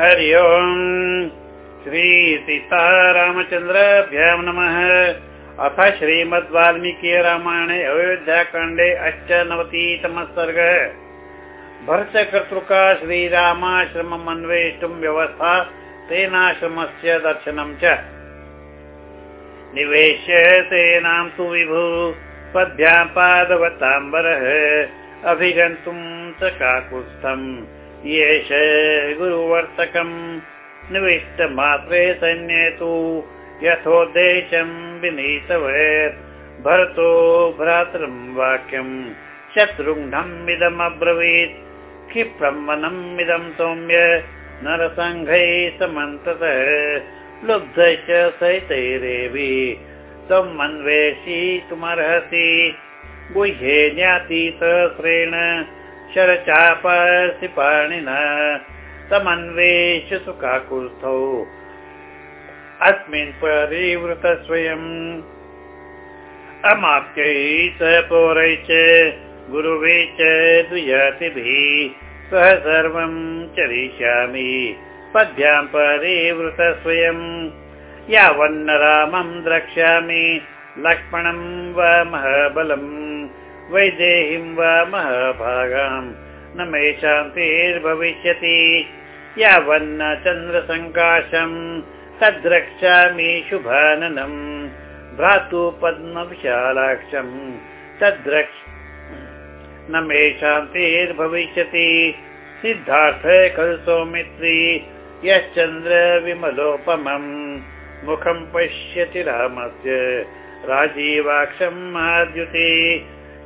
हरि ओम्। श्रीसीतारामचन्द्राभ्यां नमः। अथ श्रीमद् वाल्मीकि रामायणे अयोध्याकाण्डे अष्टनवतितमः सर्गः। भरतकर्तृका श्रीरामाश्रमम् अन्वेष्टुं व्यवस्था तेनाश्रमस्य दर्शनं च। निवेश्य तेनां तु विभु पद्भ्यां पादवताम्बरः अभिगन्तुं च काकुत्स्थम् येष गुरुवर्तकम् निविष्टमात्रे सैन्ये तु यथोद्देशम् विनीतवेत्। भरतो भ्रातरम् वाक्यम् शत्रुघ्नम् इदमब्रवीत्। क्षिप्रम् वनम् इदम् सौम्य नरसङ्घैः समन्ततः। लुब्धश्च सहितैरेवि त्वम् अन्वेषयितुमर्हसि। गुह्ये ज्ञातिसहस्रेण शरचापसि पाणिना तमन्वेष्य काकुत्स्थौ अस्मिन् परिवृत स्वयम् अमाप्यै स पौरै च गुरुवे च द्विजातिभिः सह सर्वम् चरिष्यामि। पद्भ्यां परिवृत स्वयम् यावन्न रामम् द्रक्ष्यामि। लक्ष्मणम् वा महाबलम् वैदेहीं वा महाभागाम् न मे शान्तिर्भविष्यति। यावन्न चन्द्रसङ्काशम् तद्रक्ष्यामि शुभाननम् भ्रातु पद्मविशालाक्षम् तद्रक्ष न मे शान्तिर्भविष्यति। सिद्धार्थ खलु सौमित्री यश्चन्द्र विमलोपमम् मुखम् पश्यति रामस्य राजीवाक्षम् महाद्युते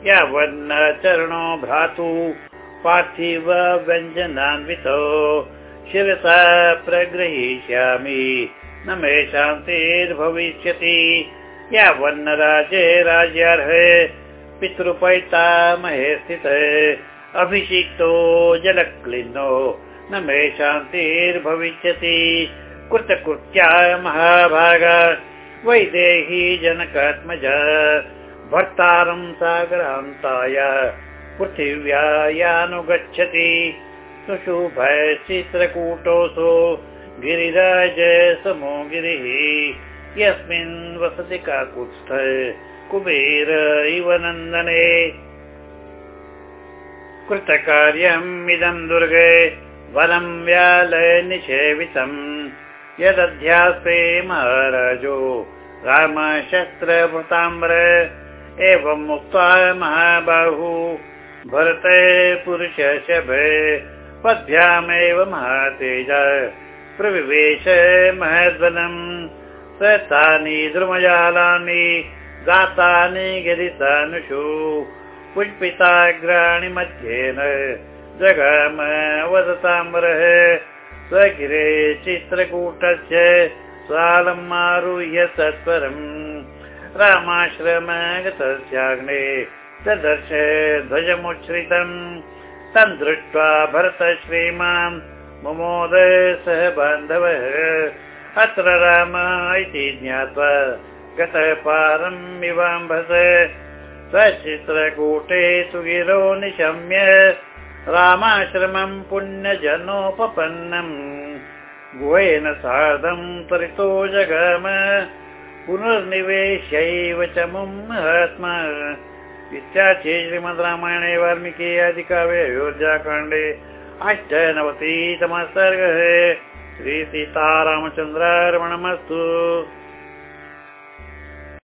यावन्न चरणो भ्रातु पार्थिव व्यञ्जनान्वितो। शिरसा प्रग्रहीष्यामि न मे शान्तिर्भविष्यति। यावन्न राजे राज्यार्हे पितृपैतामहे स्थित। अभिषिक्तो जलक्लिन्नो न मे शान्तिर्भविष्यति। कृतकृत्या महाभाग वैदेही जनकात्मज भर्तारं सागरान्ताय। पृथिव्या यानुगच्छति सुशुभय गिरिराज समो गिरिः। यस्मिन् वसति काकुत्स्थ कुबेर इव नन्दने। कृतकार्यम् इदम् दुर्गे वनं व्यालय निषेवितम्। यदध्यास्ते महाराजो रामशस्त्रभृताम्र एवम् उक्त्वा महाबाहु। भरते पुरुष शभे पद्भ्यामेव महातेज। प्रविवेश महद्वनम् स तानि द्रुमजालानि दातानि गिरितानुषु पुष्पिताग्राणि मध्येन। जगाम वदताम्रः स्वगिरे चित्रकूटस्य स्वालम् आरुह्य सत्वरम् गतस्याग्ने ददर्श ध्वजमुच्छ्रितम् तम् दृष्ट्वा भरत श्रीमान् ममोद सह बान्धवः। अत्र राम इति ज्ञात्वा गतः पारम् इवाम्भस स्वचित्रकूटे सुगिरो निशम्य रामाश्रमम् पुण्यजनोपपन्नम् गुहेन सार्धम् त्वरितो जगाम पुनर्निवेश्यैव च महात्मा इत्याख्ये श्रीमद् रामायणे वाल्मीकि आदिकाव्ये अयोध्याकाण्डे अष्टनवतितमः सर्गः श्रीसीतारामचन्द्रार्पणमस्तु